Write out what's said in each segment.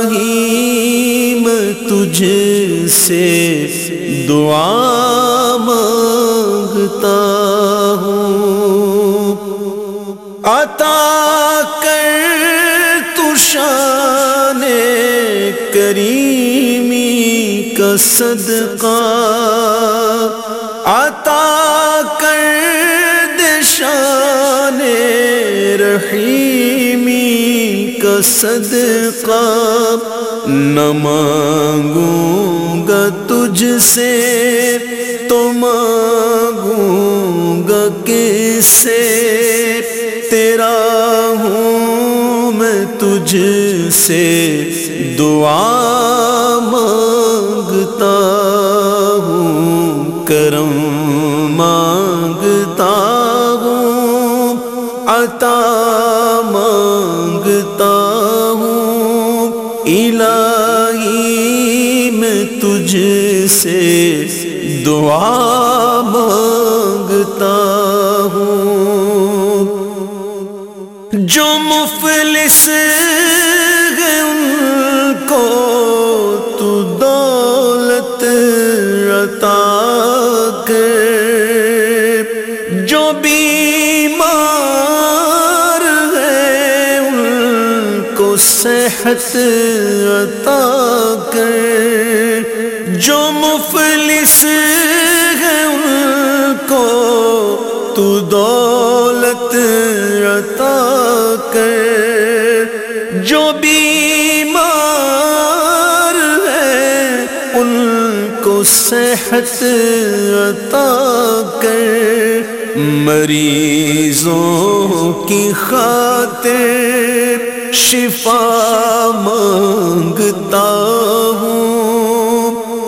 الہی میں تجھ سے دعا مانگتا ہوں۔ عطا کر تو شان کریمی کا صدقہ۔ عطا کر دشان رحیمی کا صدقہ نہ مانگوں گا تجھ سے، تو مانگوں گا کس سے؟ تیرا ہوں میں تجھ سے، دعا مانگتا ہوں، کرم سے دعا مانگتا ہوں۔ جو مفلس ان کو تو دولت عطا کر جو بیمار ہے ان کو صحت عطا کر جو مفلس ہے ان کو تو دولت عطا کر۔ جو بیمار ہے ان کو صحت عطا کر۔ مریضوں کی خاطر شفا مانگتا ہوں۔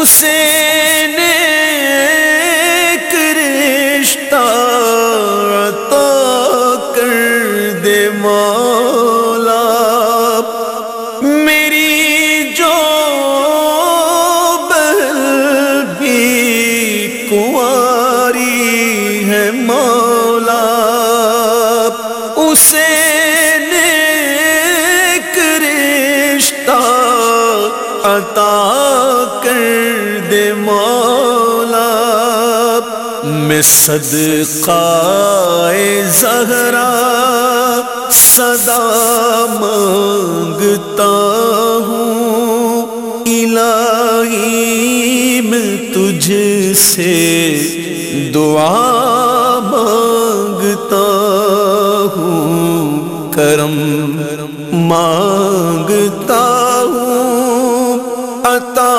اسے نیک عطا کر دے مولا۔ میری جو بہن بھی کنواری ہے مولا۔ اسے میں صدقہ زہرا صدا مانگتا ہوں۔ الہی میں تجھ سے دعا مانگتا ہوں۔ کرم مانگتا ہوں، عطا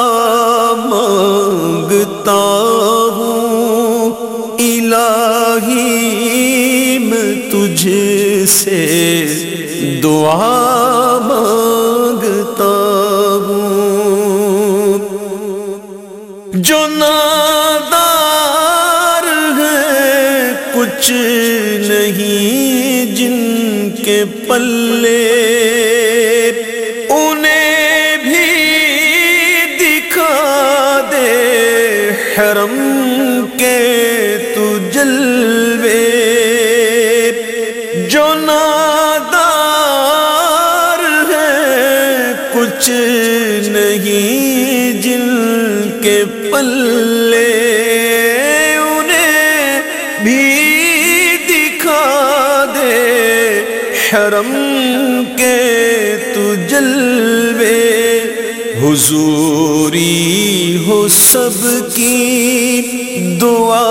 مانگتا ہوں تجھ سے دعا مانگتا ہوں۔ جو نادار ہے کچھ نہیں جن کے پلے۔ کچھ نہیں جن کے پلے انہیں بھی دکھا دے۔ حرم کے تو جلوے، حضوری ہو سب کی دعا۔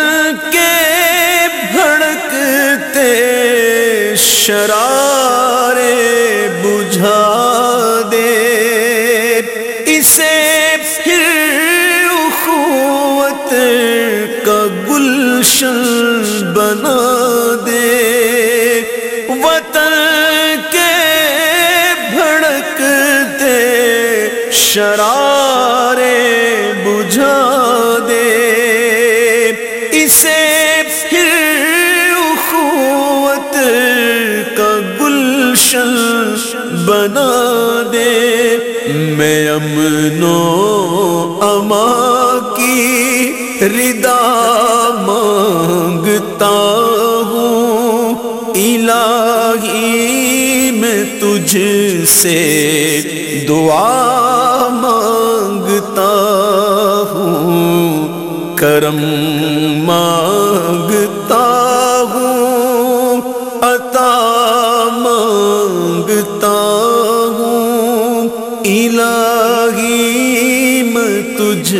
شرارے بجھا دے۔ اسے پھر اخوت کا گلشن بنا دے۔ وطن کے بھڑکتے شرارے بنا دے۔ میں امن و اما کی ردا مانگتا ہوں۔ الہی میں تجھ سے دعا مانگتا ہوں۔ کرم مانگتا الہی میں تجھ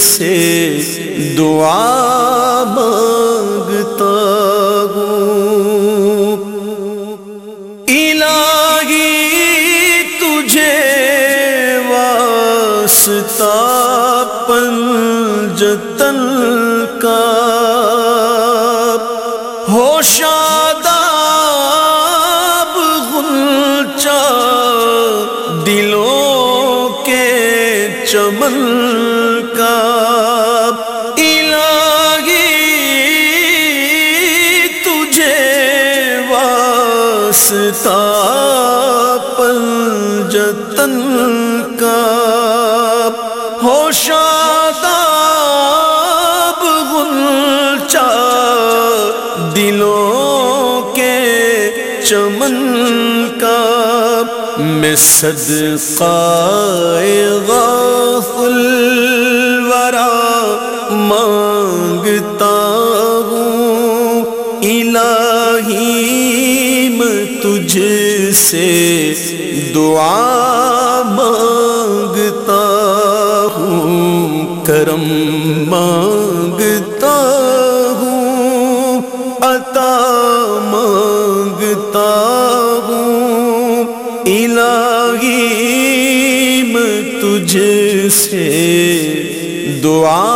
سے دعا مانگتا ہوں۔ الہی تجھے واسطہ پنجتن کا۔ ہو واسطہ پنجتن کا ہو شاداب غلچہ دلوں کے چمن کا میں صدقہ غافل سے دعا مانگتا ہوں، کرم مانگتا ہوں، عطا مانگتا ہوں۔ الہی میں تجھ سے دعا